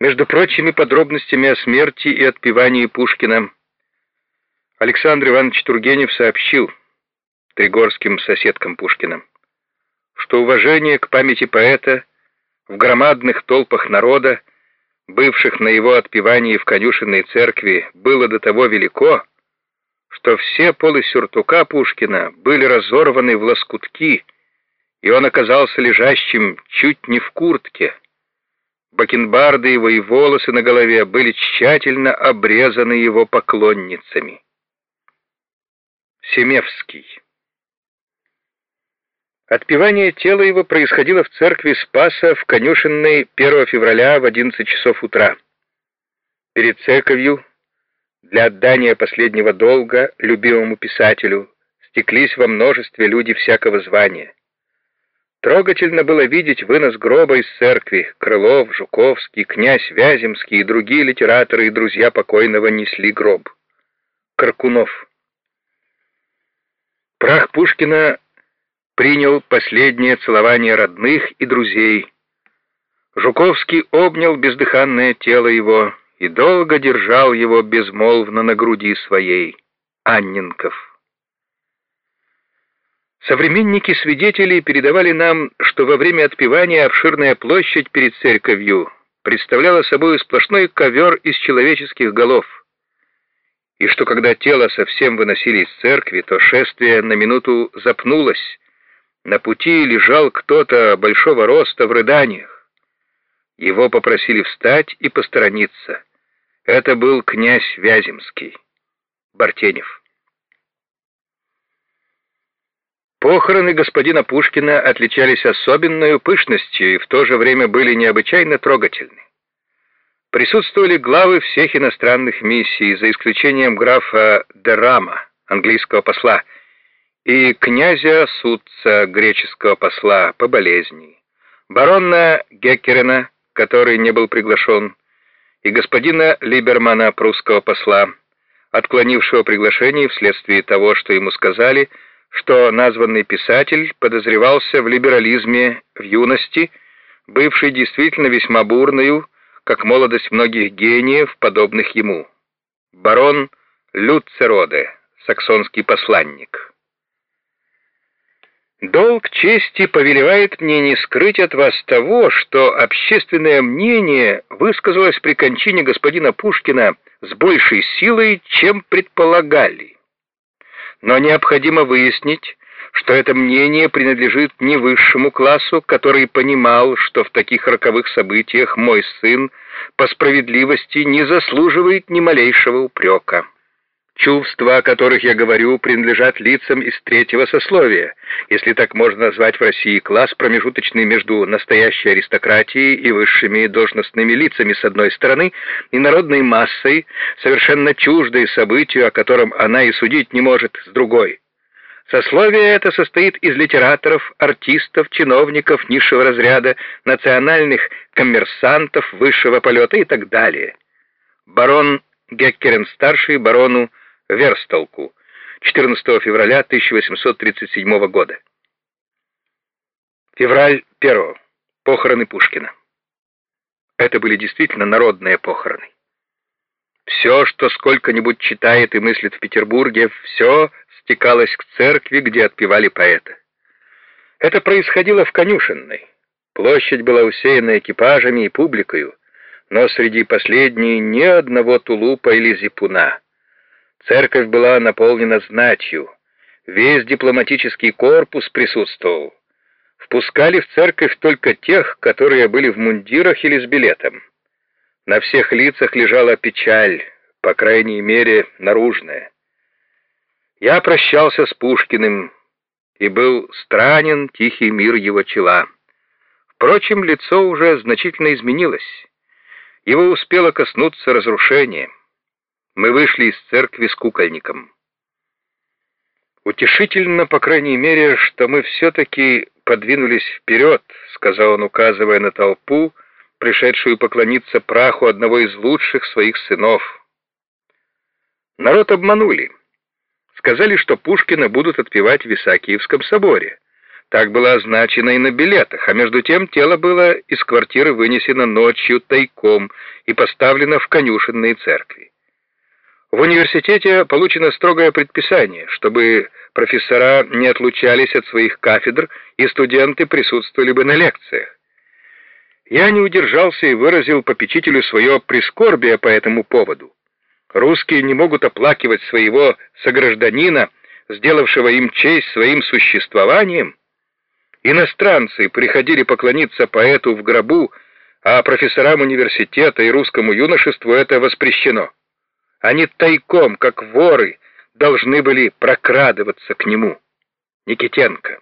Между прочими подробностями о смерти и отпевании Пушкина Александр Иванович Тургенев сообщил тригорским соседкам Пушкина, что уважение к памяти поэта в громадных толпах народа, бывших на его отпевании в конюшенной церкви, было до того велико, что все полы сюртука Пушкина были разорваны в лоскутки, и он оказался лежащим чуть не в куртке. Бакенбарды его и волосы на голове были тщательно обрезаны его поклонницами. Семевский Отпевание тела его происходило в церкви Спаса в конюшенной 1 февраля в 11 часов утра. Перед церковью для отдания последнего долга любимому писателю стеклись во множестве люди всякого звания. Трогательно было видеть вынос гроба из церкви. Крылов, Жуковский, князь Вяземский и другие литераторы и друзья покойного несли гроб. Каркунов. Прах Пушкина принял последнее целование родных и друзей. Жуковский обнял бездыханное тело его и долго держал его безмолвно на груди своей. Анненков. Современники свидетелей передавали нам, что во время отпевания обширная площадь перед церковью представляла собой сплошной ковер из человеческих голов, и что когда тело совсем выносили из церкви, то шествие на минуту запнулось, на пути лежал кто-то большого роста в рыданиях. Его попросили встать и посторониться. Это был князь Вяземский, Бартенев. Похороны господина Пушкина отличались особенной пышностью и в то же время были необычайно трогательны. Присутствовали главы всех иностранных миссий, за исключением графа Дерама, английского посла, и князя Сутца, греческого посла, по болезни, барона Геккерена, который не был приглашен, и господина Либермана, прусского посла, отклонившего приглашение вследствие того, что ему сказали, что названный писатель подозревался в либерализме в юности, бывший действительно весьма бурную, как молодость многих гениев, подобных ему. Барон Люцероде, саксонский посланник. Долг чести повелевает мне не скрыть от вас того, что общественное мнение высказалось при кончине господина Пушкина с большей силой, чем предполагали. Но необходимо выяснить, что это мнение принадлежит не высшему классу, который понимал, что в таких роковых событиях мой сын по справедливости не заслуживает ни малейшего упрека. Чувства, о которых я говорю, принадлежат лицам из третьего сословия, если так можно назвать в России класс, промежуточный между настоящей аристократией и высшими должностными лицами с одной стороны и народной массой, совершенно чуждой событию, о котором она и судить не может, с другой. Сословие это состоит из литераторов, артистов, чиновников низшего разряда, национальных коммерсантов высшего полета и так далее. Барон Геккерен-старший барону Верстолку 14 февраля 1837 года. Февраль 1. Похороны Пушкина. Это были действительно народные похороны. Все, что сколько-нибудь читает и мыслит в Петербурге, все стекалось к церкви, где отпевали поэта. Это происходило в конюшенной. Площадь была усеяна экипажами и публикою, но среди последней ни одного тулупа или зипуна. Церковь была наполнена знатью. Весь дипломатический корпус присутствовал. Впускали в церковь только тех, которые были в мундирах или с билетом. На всех лицах лежала печаль, по крайней мере, наружная. Я прощался с Пушкиным, и был странен тихий мир его чела. Впрочем, лицо уже значительно изменилось. Его успело коснуться разрушения. Мы вышли из церкви с кукольником. «Утешительно, по крайней мере, что мы все-таки подвинулись вперед», сказал он, указывая на толпу, пришедшую поклониться праху одного из лучших своих сынов. Народ обманули. Сказали, что Пушкина будут отпевать в Исаакиевском соборе. Так было означено и на билетах, а между тем тело было из квартиры вынесено ночью тайком и поставлено в конюшенные церкви. В университете получено строгое предписание, чтобы профессора не отлучались от своих кафедр и студенты присутствовали бы на лекциях. Я не удержался и выразил попечителю свое прискорбие по этому поводу. Русские не могут оплакивать своего согражданина, сделавшего им честь своим существованием. Иностранцы приходили поклониться поэту в гробу, а профессорам университета и русскому юношеству это воспрещено. Они тайком, как воры, должны были прокрадываться к нему. Никитенко.